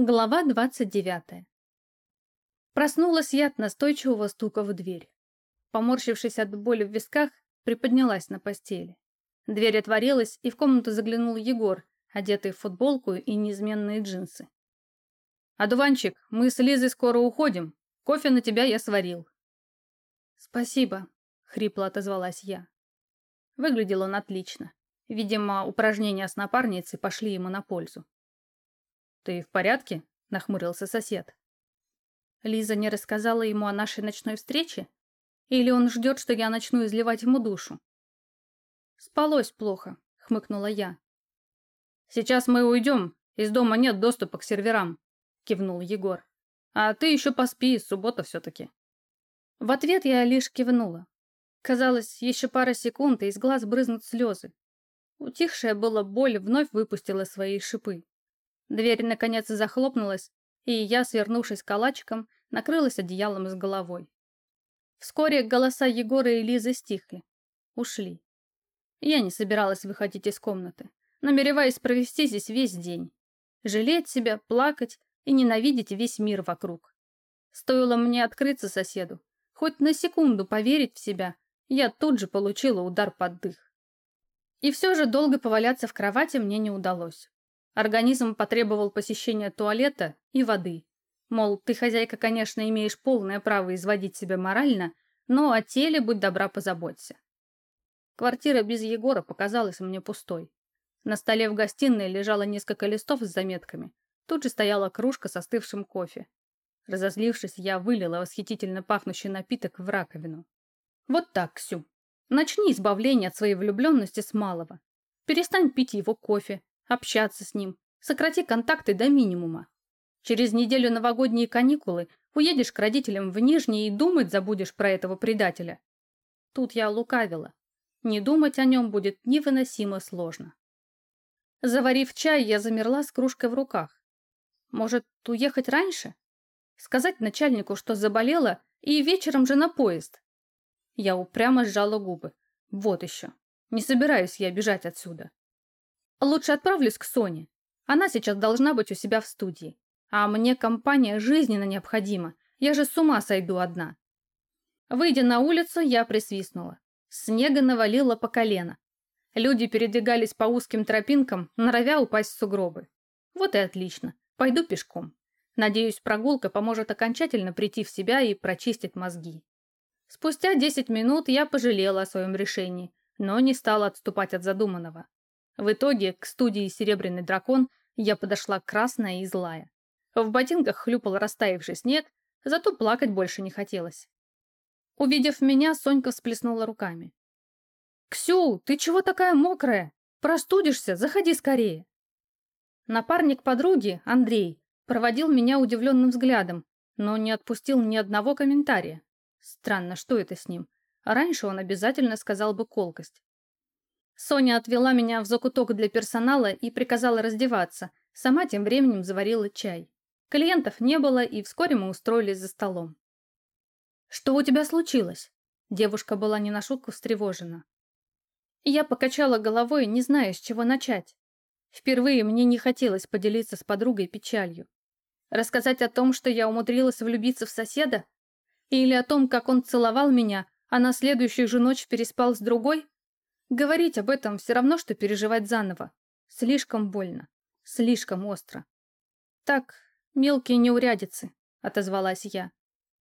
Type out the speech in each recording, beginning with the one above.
Глава 29. Проснулась я от настойчивого стука в дверь. Поморщившись от боли в висках, приподнялась на постели. Дверь отворилась, и в комнату заглянул Егор, одетый в футболку и неизменные джинсы. «Одуванчик, мы с Лизой скоро уходим. Кофе на тебя я сварил». «Спасибо», — хрипло отозвалась я. Выглядел он отлично. Видимо, упражнения с напарницей пошли ему на пользу. «Ты в порядке?» – нахмурился сосед. Лиза не рассказала ему о нашей ночной встрече? Или он ждет, что я начну изливать ему душу? «Спалось плохо», — хмыкнула я. «Сейчас мы уйдем, из дома нет доступа к серверам», — кивнул Егор. «А ты еще поспи, суббота все-таки». В ответ я лишь кивнула. Казалось, еще пара секунд, и из глаз брызнут слезы. Утихшая была боль вновь выпустила свои шипы. Дверь наконец захлопнулась, и я, свернувшись калачиком, накрылась одеялом с головой. Вскоре голоса Егора и Лизы стихли. Ушли. Я не собиралась выходить из комнаты, намереваясь провести здесь весь день. Жалеть себя, плакать и ненавидеть весь мир вокруг. Стоило мне открыться соседу, хоть на секунду поверить в себя, я тут же получила удар под дых. И все же долго поваляться в кровати мне не удалось. Организм потребовал посещения туалета и воды. Мол, ты, хозяйка, конечно, имеешь полное право изводить себя морально, но о теле, будь добра, позаботься. Квартира без Егора показалась мне пустой. На столе в гостиной лежало несколько листов с заметками. Тут же стояла кружка с остывшим кофе. Разозлившись, я вылила восхитительно пахнущий напиток в раковину. Вот так, Ксю. Начни избавление от своей влюбленности с малого. Перестань пить его кофе, общаться с ним, сократи контакты до минимума. Через неделю новогодние каникулы уедешь к родителям в Нижний и думать забудешь про этого предателя. Тут я лукавила. Не думать о нем будет невыносимо сложно. Заварив чай, я замерла с кружкой в руках. Может, уехать раньше? Сказать начальнику, что заболела, и вечером же на поезд. Я упрямо сжала губы. Вот еще. Не собираюсь я бежать отсюда. Лучше отправлюсь к Соне. Она сейчас должна быть у себя в студии. А мне компания жизненно необходима. Я же с ума сойду одна. Выйдя на улицу, я присвистнула. Снега навалило по колено. Люди передвигались по узким тропинкам, норовя упасть в сугробы. Вот и отлично. Пойду пешком. Надеюсь, прогулка поможет окончательно прийти в себя и прочистить мозги. Спустя 10 минут я пожалела о своем решении, но не стала отступать от задуманного. В итоге к студии «Серебряный дракон» я подошла красная и злая. В ботинках хлюпал растаявший снег, зато плакать больше не хотелось. Увидев меня, Сонька всплеснула руками. «Ксю, ты чего такая мокрая? Простудишься? Заходи скорее!» Напарник подруги, Андрей, проводил меня удивленным взглядом, но не отпустил ни одного комментария. Странно, что это с ним? раньше он обязательно сказал бы колкость. Соня отвела меня в закуток для персонала и приказала раздеваться. Сама тем временем заварила чай. Клиентов не было, и вскоре мы устроились за столом. «Что у тебя случилось?» Девушка была не на шутку встревожена. Я покачала головой, не зная, с чего начать. Впервые мне не хотелось поделиться с подругой печалью. Рассказать о том, что я умудрилась влюбиться в соседа? Или о том, как он целовал меня, а на следующую же ночь переспал с другой? Говорить об этом все равно, что переживать заново. Слишком больно. Слишком остро. Так, мелкие неурядицы, отозвалась я.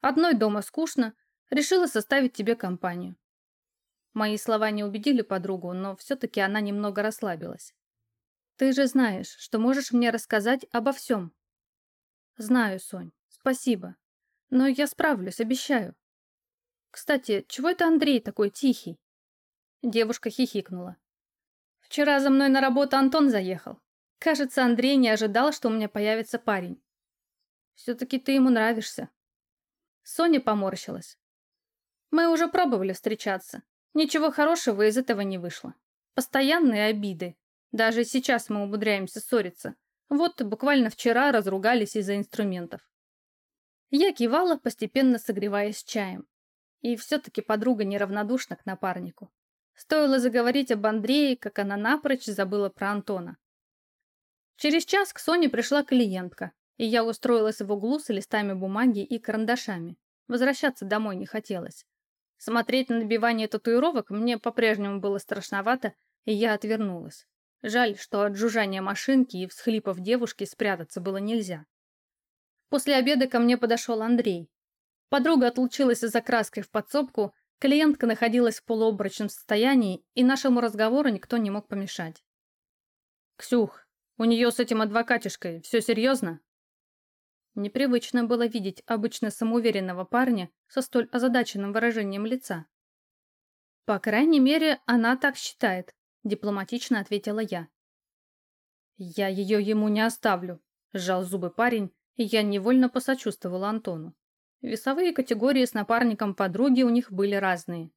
Одной дома скучно, решила составить тебе компанию. Мои слова не убедили подругу, но все-таки она немного расслабилась. Ты же знаешь, что можешь мне рассказать обо всем. Знаю, Сонь, спасибо. Но я справлюсь, обещаю. Кстати, чего это Андрей такой тихий? Девушка хихикнула. Вчера за мной на работу Антон заехал. Кажется, Андрей не ожидал, что у меня появится парень. Все-таки ты ему нравишься. Соня поморщилась. Мы уже пробовали встречаться. Ничего хорошего из этого не вышло. Постоянные обиды. Даже сейчас мы умудряемся ссориться. Вот буквально вчера разругались из-за инструментов. Я кивала, постепенно согреваясь чаем. И все-таки подруга неравнодушна к напарнику. Стоило заговорить об Андрее, как она напрочь забыла про Антона. Через час к Соне пришла клиентка, и я устроилась в углу с листами бумаги и карандашами. Возвращаться домой не хотелось. Смотреть на набивание татуировок мне по-прежнему было страшновато, и я отвернулась. Жаль, что от жужжания машинки и всхлипов девушки спрятаться было нельзя. После обеда ко мне подошел Андрей. Подруга отлучилась за краской в подсобку, клиентка находилась в полуобрачном состоянии, и нашему разговору никто не мог помешать. «Ксюх, у нее с этим адвокатишкой все серьезно?» Непривычно было видеть обычно самоуверенного парня со столь озадаченным выражением лица. «По крайней мере, она так считает», — дипломатично ответила я. «Я ее ему не оставлю», — сжал зубы парень, и я невольно посочувствовала Антону. Весовые категории с напарником подруги у них были разные.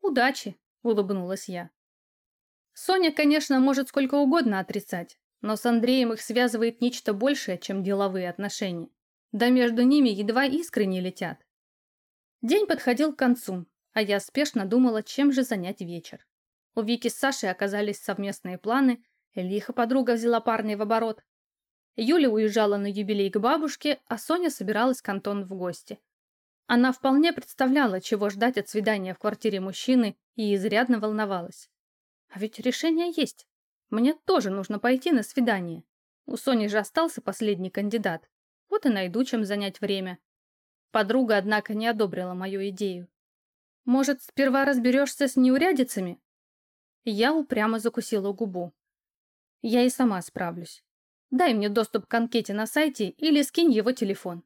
«Удачи», — улыбнулась я. Соня, конечно, может сколько угодно отрицать, но с Андреем их связывает нечто большее, чем деловые отношения. Да между ними едва искры не летят. День подходил к концу, а я спешно думала, чем же занять вечер. У Вики с Сашей оказались совместные планы, лихо подруга взяла парня в оборот. Юля уезжала на юбилей к бабушке, а Соня собиралась к Антону в гости. Она вполне представляла, чего ждать от свидания в квартире мужчины, и изрядно волновалась. А ведь решение есть. Мне тоже нужно пойти на свидание. У Сони же остался последний кандидат. Вот и найду, чем занять время. Подруга, однако, не одобрила мою идею. Может, сперва разберешься с неурядицами? Я упрямо закусила губу. Я и сама справлюсь. Дай мне доступ к анкете на сайте или скинь его телефон.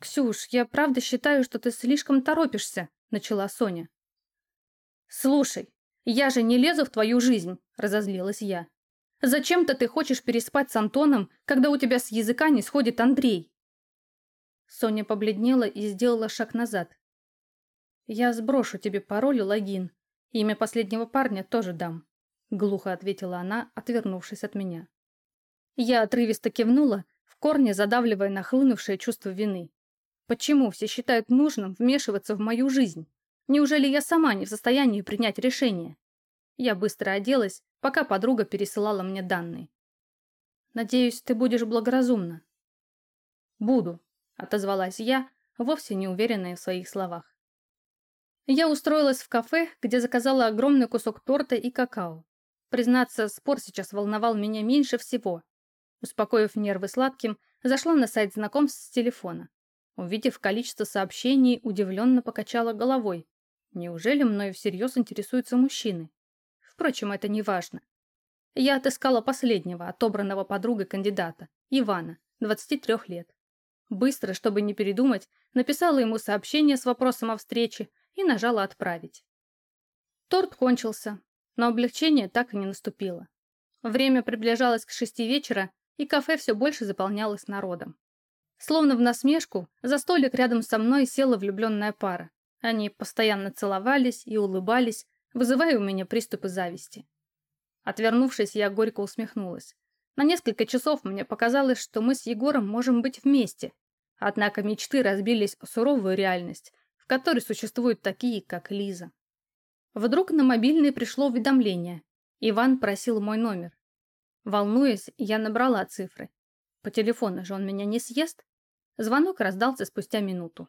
«Ксюш, я правда считаю, что ты слишком торопишься», — начала Соня. «Слушай, я же не лезу в твою жизнь», — разозлилась я. «Зачем-то ты хочешь переспать с Антоном, когда у тебя с языка не сходит Андрей?» Соня побледнела и сделала шаг назад. «Я сброшу тебе пароль и логин. Имя последнего парня тоже дам», — глухо ответила она, отвернувшись от меня. Я отрывисто кивнула, в корне задавливая нахлынувшее чувство вины. Почему все считают нужным вмешиваться в мою жизнь? Неужели я сама не в состоянии принять решение? Я быстро оделась, пока подруга пересылала мне данные. «Надеюсь, ты будешь благоразумна». «Буду», — отозвалась я, вовсе не уверенная в своих словах. Я устроилась в кафе, где заказала огромный кусок торта и какао. Признаться, спор сейчас волновал меня меньше всего. Успокоив нервы сладким, зашла на сайт знакомств с телефона. Увидев количество сообщений, удивленно покачала головой. Неужели мною всерьез интересуются мужчины? Впрочем, это не важно. Я отыскала последнего, отобранного подругой кандидата, Ивана, 23 лет. Быстро, чтобы не передумать, написала ему сообщение с вопросом о встрече и нажала «Отправить». Торт кончился, но облегчение так и не наступило. Время приближалось к шести вечера, и кафе все больше заполнялось народом. Словно в насмешку, за столик рядом со мной села влюбленная пара. Они постоянно целовались и улыбались, вызывая у меня приступы зависти. Отвернувшись, я горько усмехнулась. На несколько часов мне показалось, что мы с Егором можем быть вместе. Однако мечты разбились о суровую реальность, в которой существуют такие, как Лиза. Вдруг на мобильный пришло уведомление. Иван просил мой номер. Волнуясь, я набрала цифры. По телефону же он меня не съест. Звонок раздался спустя минуту.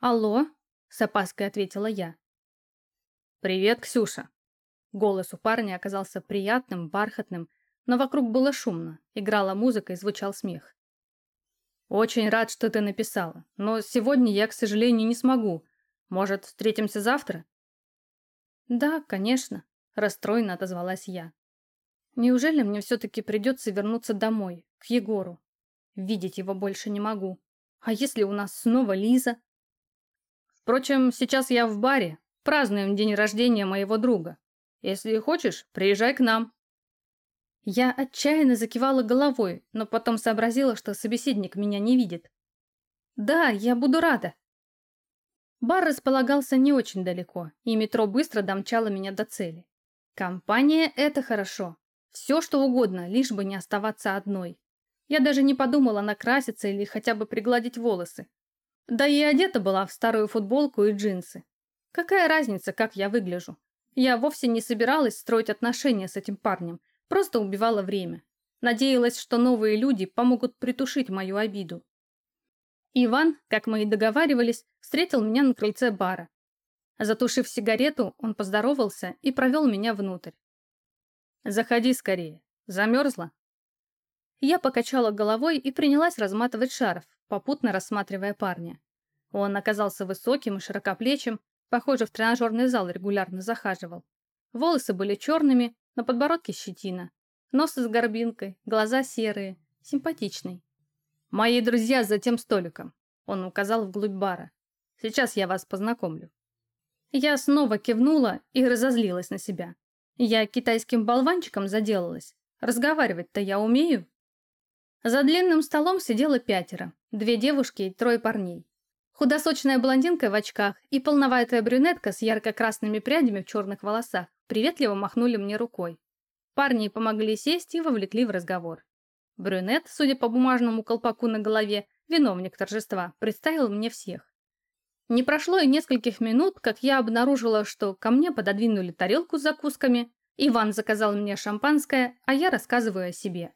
«Алло?» С опаской ответила я. «Привет, Ксюша!» Голос у парня оказался приятным, бархатным, но вокруг было шумно, играла музыка и звучал смех. «Очень рад, что ты написала, но сегодня я, к сожалению, не смогу. Может, встретимся завтра?» «Да, конечно», – расстроенно отозвалась я. «Неужели мне все-таки придется вернуться домой, к Егору? Видеть его больше не могу. А если у нас снова Лиза?» Впрочем, сейчас я в баре, празднуем день рождения моего друга. Если хочешь, приезжай к нам». Я отчаянно закивала головой, но потом сообразила, что собеседник меня не видит. «Да, я буду рада». Бар располагался не очень далеко, и метро быстро домчало меня до цели. Компания — это хорошо. Все, что угодно, лишь бы не оставаться одной. Я даже не подумала накраситься или хотя бы пригладить волосы. Да и одета была в старую футболку и джинсы. Какая разница, как я выгляжу? Я вовсе не собиралась строить отношения с этим парнем, просто убивала время. Надеялась, что новые люди помогут притушить мою обиду. Иван, как мы и договаривались, встретил меня на крыльце бара. Затушив сигарету, он поздоровался и провел меня внутрь. «Заходи скорее. Замерзла?» Я покачала головой и принялась разматывать шарф, попутно рассматривая парня. Он оказался высоким и широкоплечим, похоже, в тренажерный зал регулярно захаживал. Волосы были черными, на подбородке щетина. Нос с горбинкой, глаза серые, симпатичный. «Мои друзья за тем столиком», — он указал вглубь бара. «Сейчас я вас познакомлю». Я снова кивнула и разозлилась на себя. Я китайским болванчиком заделалась. Разговаривать-то я умею. За длинным столом сидело пятеро. Две девушки и трое парней. Худосочная блондинка в очках и полноватая брюнетка с ярко-красными прядями в черных волосах приветливо махнули мне рукой. Парни помогли сесть и вовлекли в разговор. Брюнет, судя по бумажному колпаку на голове, виновник торжества, представил мне всех. Не прошло и нескольких минут, как я обнаружила, что ко мне пододвинули тарелку с закусками, Иван заказал мне шампанское, а я рассказываю о себе.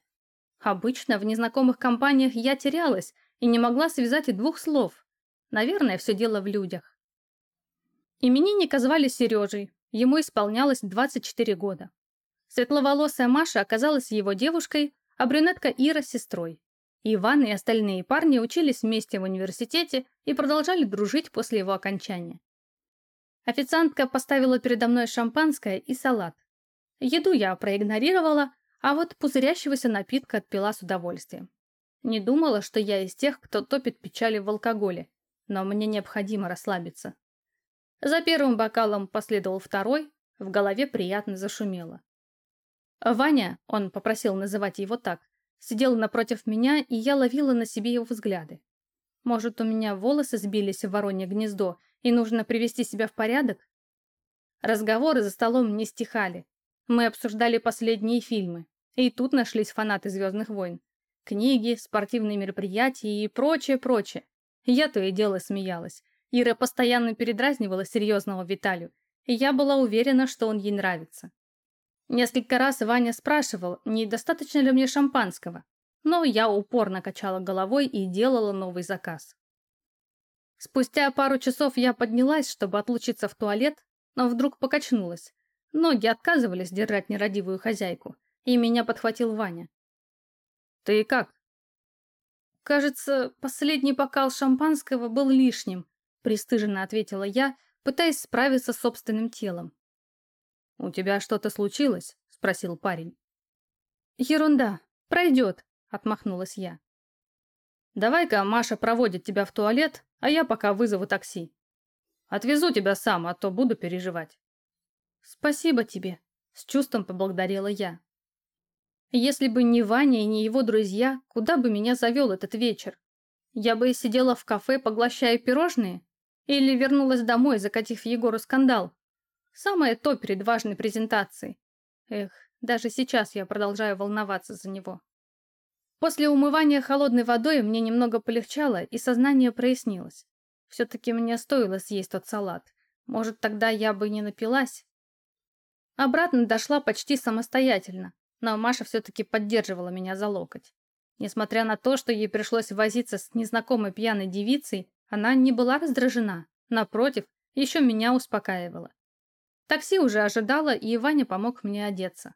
Обычно в незнакомых компаниях я терялась и не могла связать и двух слов. Наверное, все дело в людях. Именинника звали Сережей, ему исполнялось 24 года. Светловолосая Маша оказалась его девушкой, а брюнетка Ира – сестрой. Иван и остальные парни учились вместе в университете и продолжали дружить после его окончания. Официантка поставила передо мной шампанское и салат. Еду я проигнорировала, а вот пузырящегося напитка отпила с удовольствием. Не думала, что я из тех, кто топит печали в алкоголе, но мне необходимо расслабиться. За первым бокалом последовал второй, в голове приятно зашумело. Ваня, он попросил называть его так, сидел напротив меня, и я ловила на себе его взгляды. Может, у меня волосы сбились в воронье гнездо, и нужно привести себя в порядок? Разговоры за столом не стихали. Мы обсуждали последние фильмы, и тут нашлись фанаты «Звездных войн». Книги, спортивные мероприятия и прочее-прочее. Я то и дело смеялась. Ира постоянно передразнивала серьезного Виталию, и я была уверена, что он ей нравится. Несколько раз Ваня спрашивал, недостаточно ли мне шампанского, но я упорно качала головой и делала новый заказ. Спустя пару часов я поднялась, чтобы отлучиться в туалет, но вдруг покачнулась. Ноги отказывались держать нерадивую хозяйку, и меня подхватил Ваня. «Ты как?» «Кажется, последний бокал шампанского был лишним», пристыженно ответила я, пытаясь справиться с собственным телом. «У тебя что-то случилось?» — спросил парень. «Ерунда. Пройдет», — отмахнулась я. «Давай-ка Маша проводит тебя в туалет, а я пока вызову такси. Отвезу тебя сам, а то буду переживать». «Спасибо тебе», — с чувством поблагодарила я. Если бы не Ваня и не его друзья, куда бы меня завел этот вечер? Я бы сидела в кафе, поглощая пирожные? Или вернулась домой, закатив Егору скандал? Самое то перед важной презентацией. Эх, даже сейчас я продолжаю волноваться за него. После умывания холодной водой мне немного полегчало, и сознание прояснилось. Все-таки мне стоило съесть тот салат. Может, тогда я бы не напилась? Обратно дошла почти самостоятельно, но Маша все-таки поддерживала меня за локоть. Несмотря на то, что ей пришлось возиться с незнакомой пьяной девицей, она не была раздражена. Напротив, еще меня успокаивала. Такси уже ожидало, и Ваня помог мне одеться.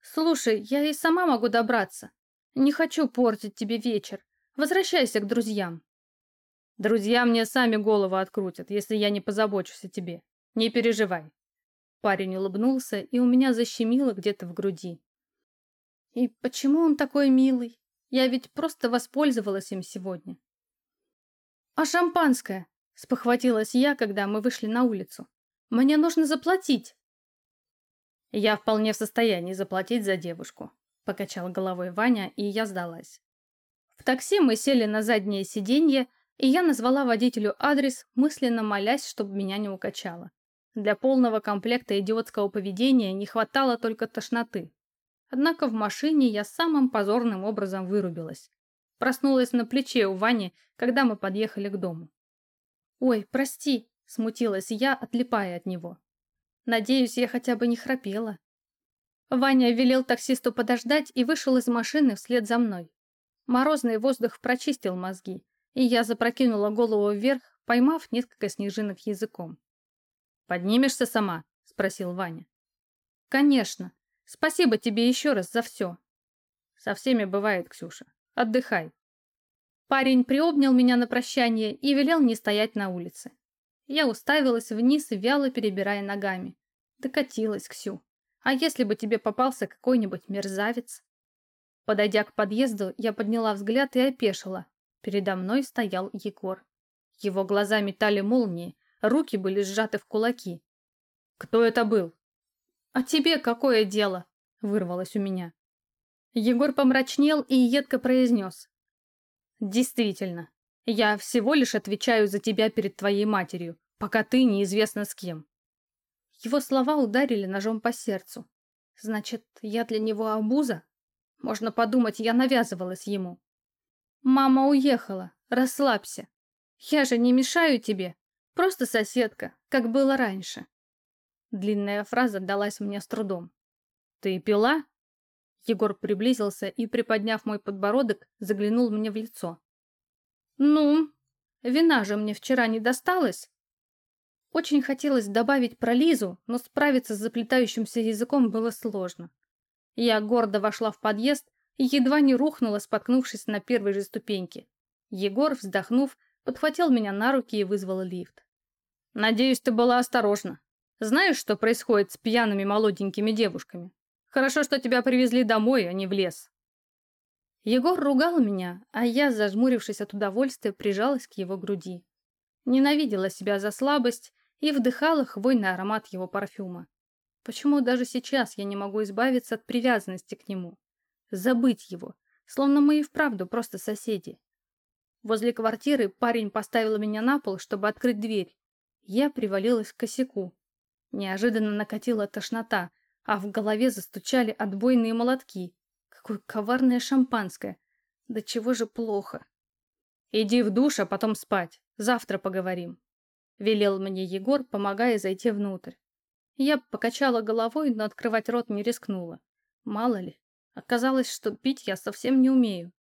«Слушай, я и сама могу добраться. Не хочу портить тебе вечер. Возвращайся к друзьям». «Друзья мне сами голову открутят, если я не позабочусь о тебе. Не переживай». Парень улыбнулся, и у меня защемило где-то в груди. «И почему он такой милый? Я ведь просто воспользовалась им сегодня». «А шампанское?» – спохватилась я, когда мы вышли на улицу. Мне нужно заплатить. Я вполне в состоянии заплатить за девушку, покачал головой Ваня, и я сдалась. В такси мы сели на заднее сиденье, и я назвала водителю адрес, мысленно молясь, чтобы меня не укачало. Для полного комплекта идиотского поведения не хватало только тошноты. Однако в машине я самым позорным образом вырубилась. Проснулась на плече у Вани, когда мы подъехали к дому. «Ой, прости», Смутилась я, отлипая от него. Надеюсь, я хотя бы не храпела. Ваня велел таксисту подождать и вышел из машины вслед за мной. Морозный воздух прочистил мозги, и я запрокинула голову вверх, поймав несколько снежинок языком. «Поднимешься сама?» — спросил Ваня. «Конечно. Спасибо тебе еще раз за все». «Со всеми бывает, Ксюша. Отдыхай». Парень приобнял меня на прощание и велел не стоять на улице. Я уставилась вниз, вяло перебирая ногами. Докатилась, Ксю. А если бы тебе попался какой-нибудь мерзавец? Подойдя к подъезду, я подняла взгляд и опешила. Передо мной стоял Егор. Его глаза метали молнии, руки были сжаты в кулаки. «Кто это был?» «А тебе какое дело?» — вырвалось у меня. Егор помрачнел и едко произнес. «Действительно, я всего лишь отвечаю за тебя перед твоей матерью, пока ты неизвестно с кем». Его слова ударили ножом по сердцу. Значит, я для него обуза? Можно подумать, я навязывалась ему. Мама уехала, расслабься. Я же не мешаю тебе, просто соседка, как было раньше. Длинная фраза далась мне с трудом. Ты пила? Егор приблизился и, приподняв мой подбородок, заглянул мне в лицо. «Ну, вина же мне вчера не досталась?» Очень хотелось добавить про Лизу, но справиться с заплетающимся языком было сложно. Я гордо вошла в подъезд и едва не рухнула, споткнувшись на первой же ступеньке. Егор, вздохнув, подхватил меня на руки и вызвал лифт. «Надеюсь, ты была осторожна. Знаешь, что происходит с пьяными молоденькими девушками? Хорошо, что тебя привезли домой, а не в лес». Егор ругал меня, а я, зажмурившись от удовольствия, прижалась к его груди. Ненавидела себя за слабость и вдыхала хвойный аромат его парфюма. Почему даже сейчас я не могу избавиться от привязанности к нему? Забыть его, словно мы и вправду просто соседи. Возле квартиры парень поставил меня на пол, чтобы открыть дверь. Я привалилась к косяку. Неожиданно накатила тошнота, а в голове застучали отбойные молотки. Какое коварное шампанское! Да чего же плохо! Иди в душ, а потом спать. Завтра поговорим. Велел мне Егор, помогая зайти внутрь. Я покачала головой, но открывать рот не рискнула. Мало ли, оказалось, что пить я совсем не умею.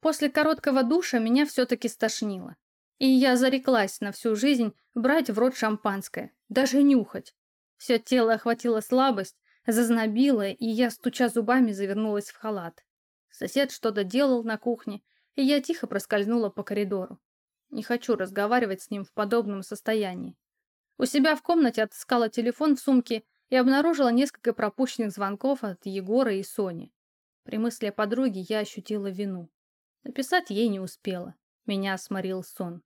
После короткого душа меня все-таки стошнило. И я зареклась на всю жизнь брать в рот шампанское, даже нюхать. Все тело охватило слабость, зазнобило, и я, стуча зубами, завернулась в халат. Сосед что-то делал на кухне, и я тихо проскользнула по коридору. Не хочу разговаривать с ним в подобном состоянии. У себя в комнате отыскала телефон в сумке и обнаружила несколько пропущенных звонков от Егора и Сони. При мысли о подруге я ощутила вину. Написать ей не успела. Меня сморил сон.